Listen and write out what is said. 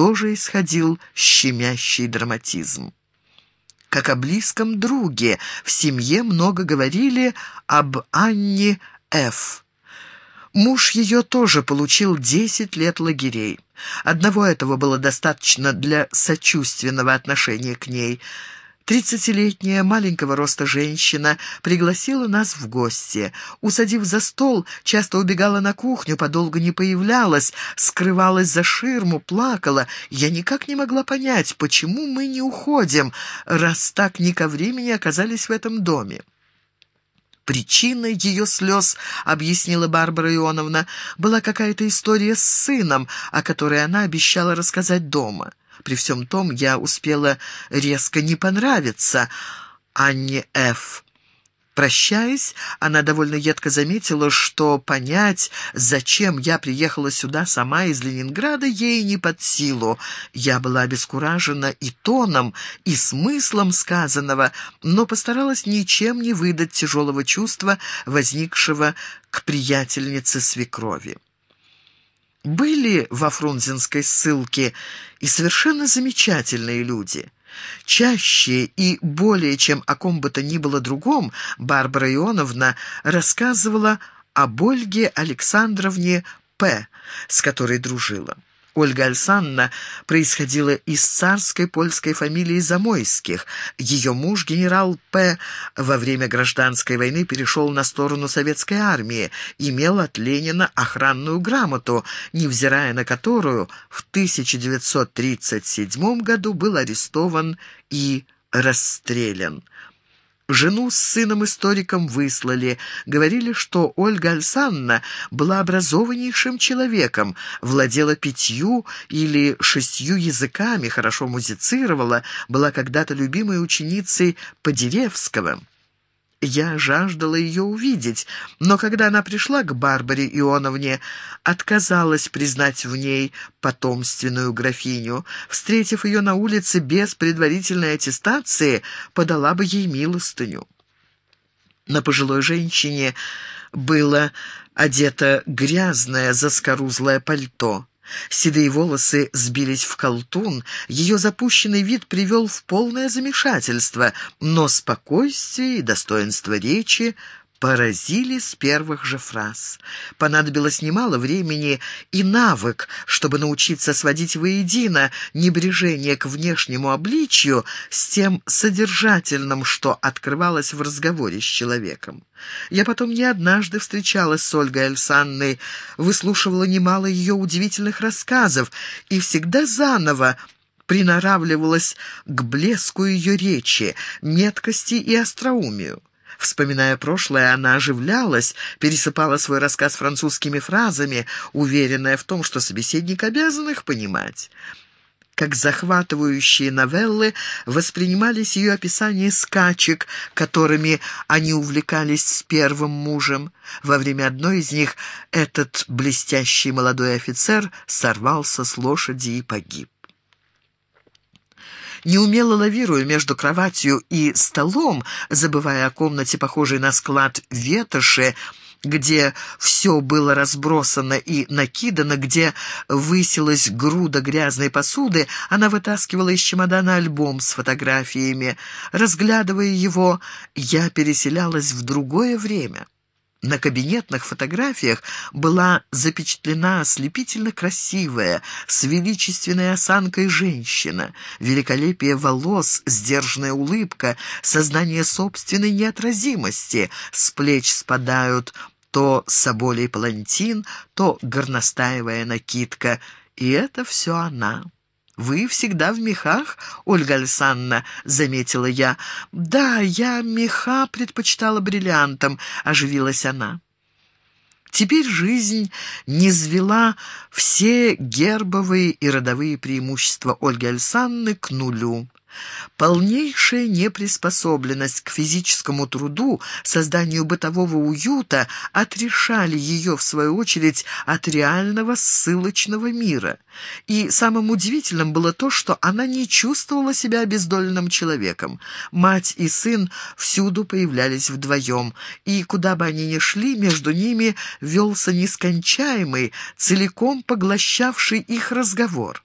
тоже исходил щемящий драматизм. Как о близком друге, в семье много говорили об Анне Ф. Муж ее тоже получил 10 лет лагерей. Одного этого было достаточно для сочувственного отношения к ней – Тридцатилетняя маленького роста женщина пригласила нас в гости. Усадив за стол, часто убегала на кухню, подолгу не появлялась, скрывалась за ширму, плакала. Я никак не могла понять, почему мы не уходим, раз так не ко времени оказались в этом доме. Причиной ее слез, объяснила Барбара Ионовна, была какая-то история с сыном, о которой она обещала рассказать дома. При всем том я успела резко не понравиться Анне Ф. Прощаясь, она довольно едко заметила, что понять, зачем я приехала сюда сама из Ленинграда, ей не под силу. Я была обескуражена и тоном, и смыслом сказанного, но постаралась ничем не выдать тяжелого чувства, возникшего к приятельнице свекрови. Были во Фрунзенской ссылке и совершенно замечательные люди. Чаще и более чем о ком бы то ни было другом Барбара Ионовна рассказывала об Ольге Александровне П., с которой дружила. Ольга Альсанна происходила из царской польской фамилии Замойских. Ее муж, генерал П., во время гражданской войны перешел на сторону советской армии, имел от Ленина охранную грамоту, невзирая на которую в 1937 году был арестован и расстрелян. Жену с сыном-историком выслали. Говорили, что Ольга Альсанна была образованнейшим человеком, владела пятью или шестью языками, хорошо музицировала, была когда-то любимой ученицей Подеревского. Я жаждала ее увидеть, но когда она пришла к Барбаре Ионовне, отказалась признать в ней потомственную графиню. Встретив ее на улице без предварительной аттестации, подала бы ей милостыню. На пожилой женщине было одето грязное заскорузлое пальто. Седые волосы сбились в колтун, ее запущенный вид привел в полное замешательство, но спокойствие и достоинство речи поразили с первых же фраз. Понадобилось немало времени и навык, чтобы научиться сводить воедино небрежение к внешнему обличью с тем содержательным, что открывалось в разговоре с человеком. Я потом не однажды встречалась с Ольгой Альсанной, выслушивала немало ее удивительных рассказов и всегда заново приноравливалась к блеску ее речи, меткости и остроумию. Вспоминая прошлое, она оживлялась, пересыпала свой рассказ французскими фразами, уверенная в том, что собеседник обязан их понимать. Как захватывающие новеллы воспринимались ее описания скачек, которыми они увлекались с первым мужем. Во время одной из них этот блестящий молодой офицер сорвался с лошади и погиб неумело лавируя между кроватью и столом, забывая о комнате, похожей на склад ветоши, где все было разбросано и накидано, где высилась груда грязной посуды, она вытаскивала из чемодана альбом с фотографиями. Разглядывая его, я переселялась в другое время. На кабинетных фотографиях была запечатлена ослепительно красивая, с величественной осанкой женщина, великолепие волос, сдержанная улыбка, сознание собственной неотразимости, с плеч спадают то соболей палантин, то горностаевая накидка, и это все она. «Вы всегда в мехах, Ольга Александровна», — заметила я. «Да, я меха предпочитала бриллиантам», — оживилась она. Теперь жизнь низвела все гербовые и родовые преимущества Ольги Александровны к нулю. Полнейшая неприспособленность к физическому труду, созданию бытового уюта отрешали ее, в свою очередь, от реального ссылочного мира. И самым удивительным было то, что она не чувствовала себя обездоленным человеком. Мать и сын всюду появлялись вдвоем, и куда бы они ни шли, между ними велся нескончаемый, целиком поглощавший их разговор.